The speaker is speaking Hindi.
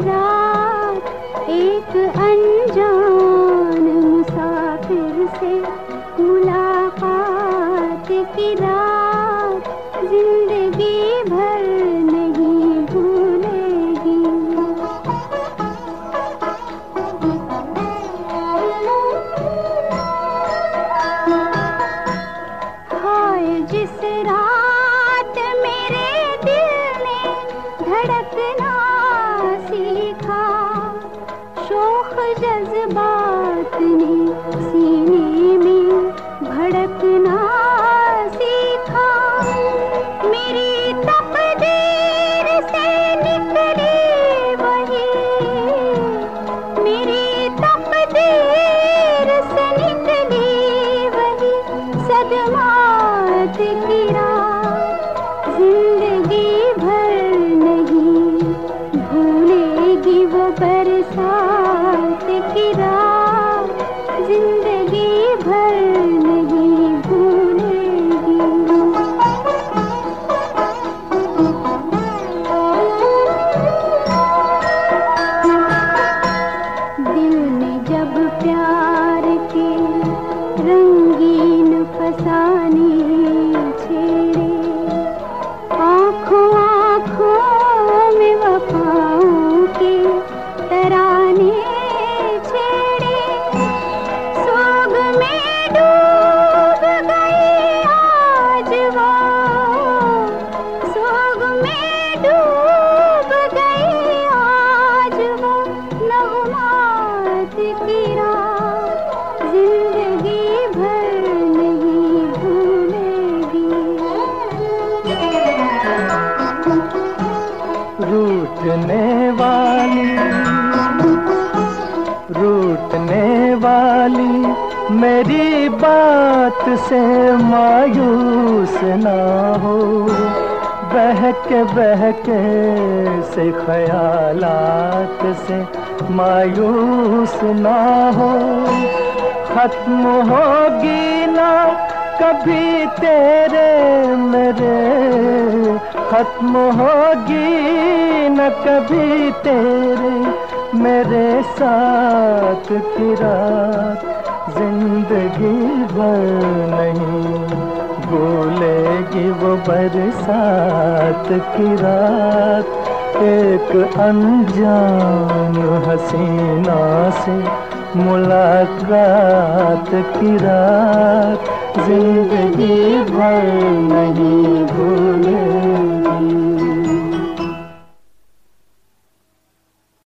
रात एक अनजान मुसाफिर से मुलाकात की रात जज्बात ने रंगीन फसाने छेड़े। आँखों आँखों में वफाओं के तराने छेड़े। सोग में डूब गई आज वो। सोग में डूब गई आज वो। नगमात की रूठने वाली रूठने वाली, मेरी बात से मायूस ना हो। बहके बहके से ख्यालात से मायूस ना हो। खत्म होगी ना कभी तेरे मेरे खत्म होगी न कभी तेरे, मेरे साथ की ज़िंदगी भर नहीं बोलेगी वो बरसात की रात। एक अनजान हसीना से मुलाकात की रात। ज़िंदगी भर नहीं